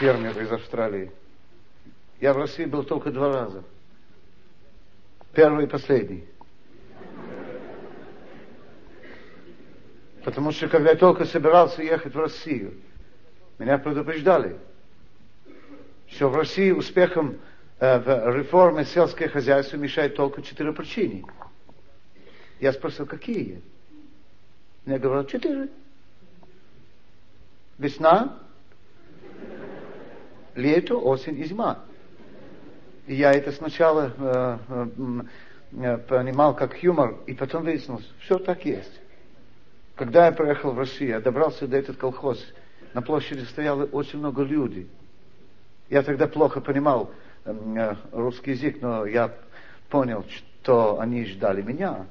фермер из Австралии. Я в России был только два раза. Первый и последний. Потому что когда я только собирался ехать в Россию, меня предупреждали, что в России успехом э, в реформе сельского хозяйства мешает только четыре причины. Я спросил, какие? Мне говорят, четыре. Весна, лето, осень и зима. И я это сначала э, э, понимал как юмор, и потом выяснилось, все так есть. Когда я приехал в Россию, я добрался до этого колхоз, на площади стояло очень много людей. Я тогда плохо понимал э, русский язык, но я понял, что они ждали меня.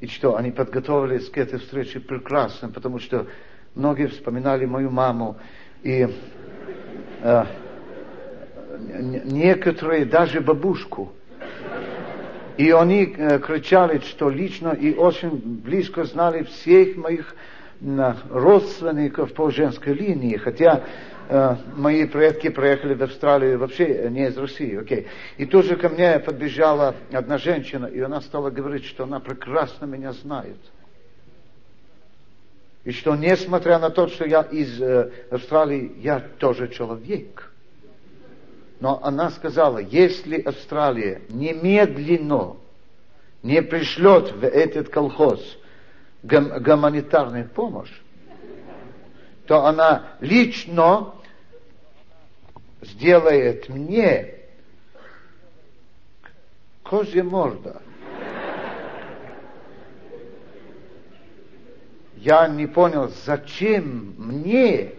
И что они подготовились к этой встрече прекрасно, потому что многие вспоминали мою маму. И э, некоторые даже бабушку. И они э, кричали, что лично и очень близко знали всех моих э, родственников по женской линии, хотя э, мои предки приехали в Австралию вообще не из России. Okay. И тоже ко мне подбежала одна женщина, и она стала говорить, что она прекрасно меня знает. И что несмотря на то, что я из э, Австралии, я тоже человек. Но она сказала, если Австралия немедленно не пришлет в этот колхоз гум- гуманитарную помощь, то она лично сделает мне козья морда. Я не понял, зачем мне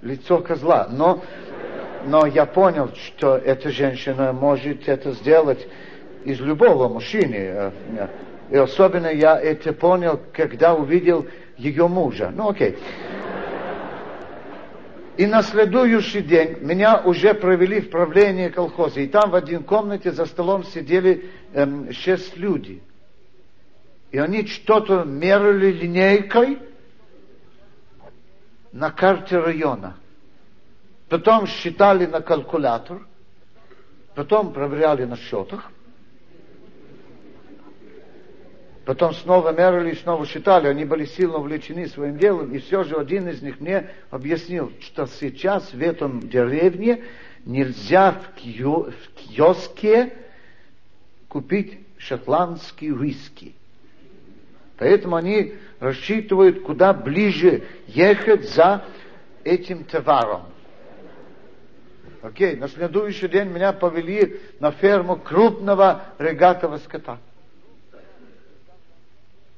лицо козла. Но но я понял, что эта женщина может это сделать из любого мужчины. И особенно я это понял, когда увидел ее мужа. Ну окей. И на следующий день меня уже провели в правление колхоза. И там в один комнате за столом сидели эм, шесть людей. И они что-то мерили линейкой на карте района потом считали на калькулятор, потом проверяли на счетах, потом снова мерили и снова считали. Они были сильно увлечены своим делом, и все же один из них мне объяснил, что сейчас в этом деревне нельзя в, кио, в киоске купить шотландский виски. Поэтому они рассчитывают, куда ближе ехать за этим товаром. Окей, на следующий день меня повели на ферму крупного рогатого скота.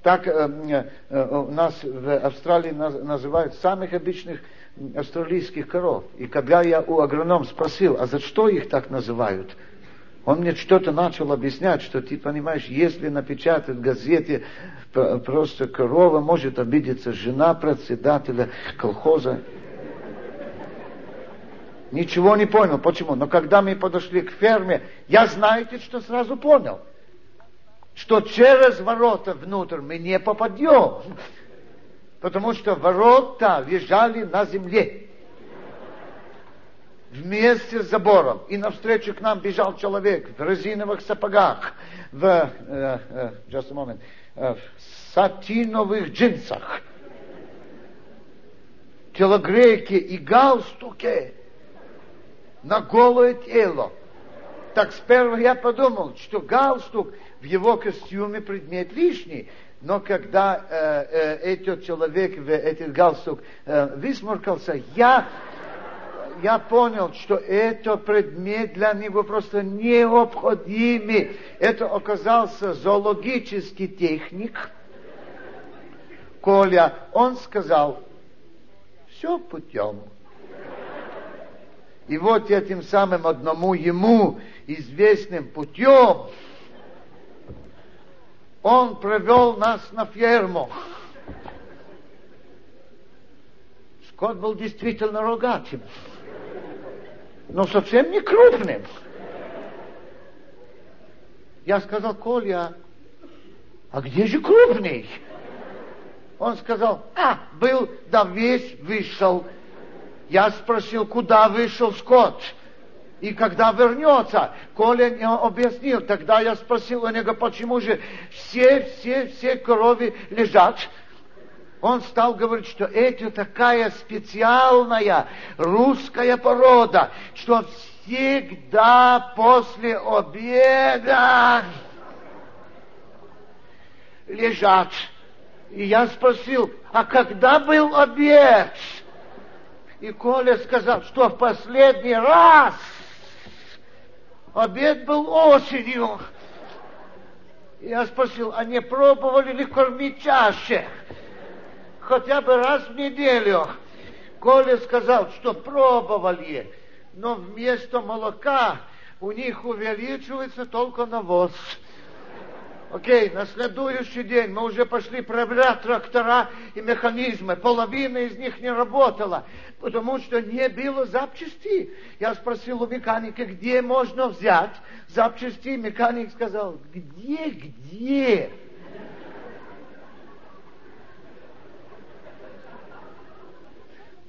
Так э, э, у нас в Австралии называют самых обычных австралийских коров. И когда я у агронома спросил, а за что их так называют, он мне что-то начал объяснять, что ты понимаешь, если напечатать в газете просто корова, может обидеться жена председателя колхоза. Ничего не понял. Почему? Но когда мы подошли к ферме, я знаете, что сразу понял? Что через ворота внутрь мы не попадем. Потому что ворота лежали на земле. Вместе с забором. И навстречу к нам бежал человек в резиновых сапогах, в, э, э, just a moment, э, в сатиновых джинсах, телогрейке и галстуке на голое тело. Так сперва я подумал, что галстук в его костюме предмет лишний. Но когда э, э, этот человек в этот галстук э, высморкался, я, я понял, что это предмет для него просто необходимый. Это оказался зоологический техник. Коля, он сказал, все путем. И вот этим самым одному ему известным путем он провел нас на ферму. Скот был действительно рогатым, но совсем не крупным. Я сказал, Коля, а где же крупный? Он сказал, а, был, да весь вышел Я спросил, куда вышел скот и когда вернется. Коля не объяснил, тогда я спросил у него, почему же все, все, все коровы лежат. Он стал говорить, что это такая специальная русская порода, что всегда после обеда лежат. И я спросил, а когда был обед? И Коля сказал, что в последний раз обед был осенью. Я спросил, а не пробовали ли кормить чаще? Хотя бы раз в неделю. Коля сказал, что пробовали, но вместо молока у них увеличивается только навоз. Окей, на следующий день мы уже пошли проверять трактора и механизмы. Половина из них не работала, потому что не было запчастей. Я спросил у механика, где можно взять запчасти. Механик сказал, где, где?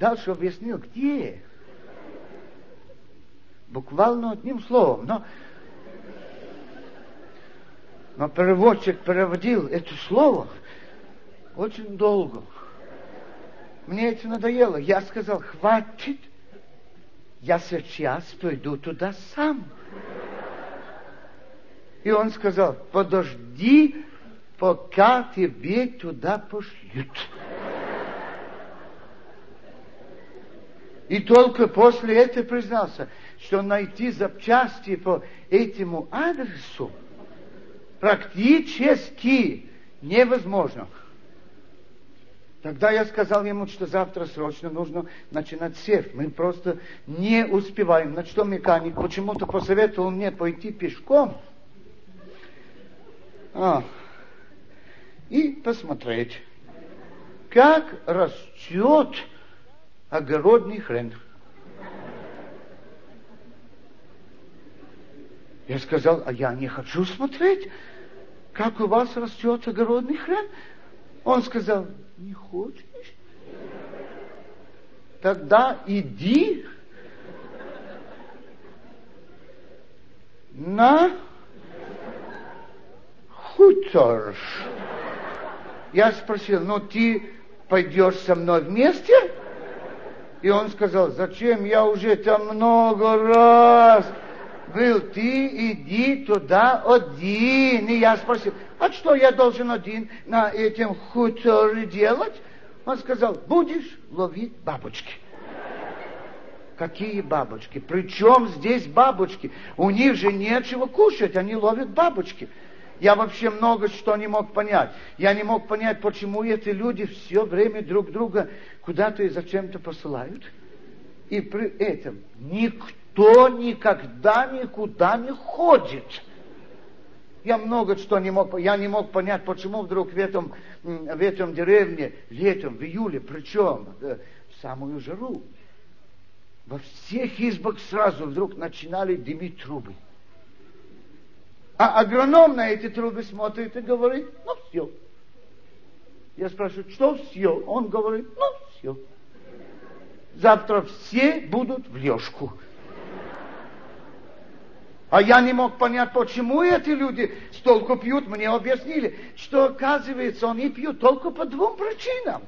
Дальше объяснил, где? Буквально одним словом. Но но переводчик переводил это слово очень долго. Мне это надоело. Я сказал, хватит, я сейчас пойду туда сам. И он сказал, подожди, пока тебе туда пошлют. И только после этого признался, что найти запчасти по этому адресу практически невозможно. Тогда я сказал ему, что завтра срочно нужно начинать сев. Мы просто не успеваем. На что механик почему-то посоветовал мне пойти пешком. А, и посмотреть, как растет огородный хрен. Я сказал, а я не хочу смотреть как у вас растет огородный хрен? Он сказал, не хочешь? Тогда иди на хутор. Я спросил, ну ты пойдешь со мной вместе? И он сказал, зачем я уже там много раз был, ты иди туда один. И я спросил, а что я должен один на этом хуторе делать? Он сказал, будешь ловить бабочки. Какие бабочки? Причем здесь бабочки? У них же нечего кушать, они ловят бабочки. Я вообще много что не мог понять. Я не мог понять, почему эти люди все время друг друга куда-то и зачем-то посылают. И при этом никто никогда никуда не ходит. Я много что не мог, я не мог понять, почему вдруг в этом, в этом деревне летом, в июле, причем э, в самую жару, во всех избах сразу вдруг начинали дымить трубы. А агроном на эти трубы смотрит и говорит, ну все. Я спрашиваю, что все? Он говорит, ну все. Завтра все будут в лёжку. А я не мог понять, почему эти люди столько пьют. Мне объяснили, что оказывается, они пьют только по двум причинам.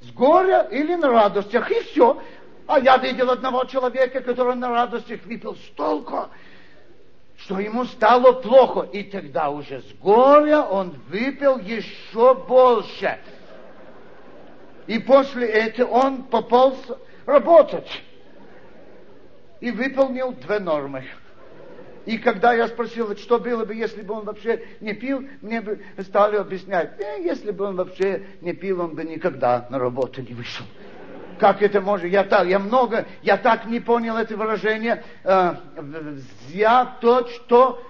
С горя или на радостях, и все. А я видел одного человека, который на радостях выпил столько, что ему стало плохо. И тогда уже с горя он выпил еще больше. И после этого он попал работать. И выполнил две нормы. И когда я спросил, что было бы, если бы он вообще не пил, мне бы стали объяснять, э, если бы он вообще не пил, он бы никогда на работу не вышел. Как это может? Я так, я много, я так не понял это выражение. Э, взять то, что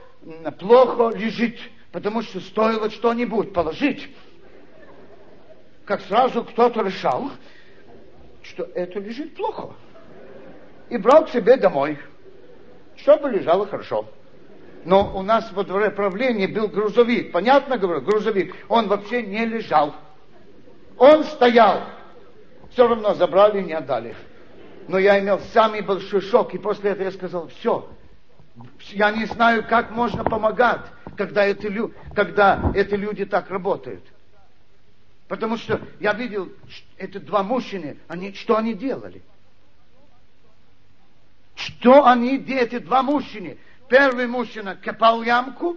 плохо лежит, потому что стоило что-нибудь положить. Как сразу кто-то решал, что это лежит плохо. И брал к себе домой чтобы лежало хорошо. Но у нас во дворе правления был грузовик. Понятно говорю? Грузовик. Он вообще не лежал. Он стоял. Все равно забрали и не отдали. Но я имел самый большой шок, и после этого я сказал, все, я не знаю, как можно помогать, когда, это, когда эти люди так работают. Потому что я видел, эти два мужчины, они, что они делали? Что они, эти два мужчины? Первый мужчина копал ямку,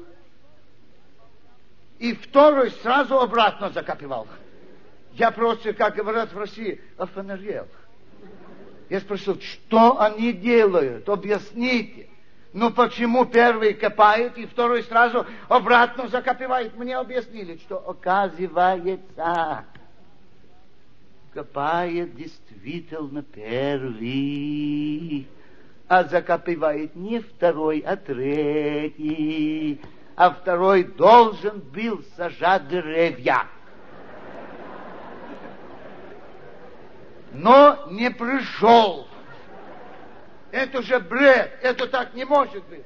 и второй сразу обратно закопивал. Я просто, как говорят в России, офонарел. Я спросил, что они делают? Объясните. Ну почему первый копает и второй сразу обратно закопивает? Мне объяснили, что оказывается, копает действительно первый, а закопивает не второй, а третий. А второй должен был сажать деревья. Но не пришел. Это же бред, это так не может быть.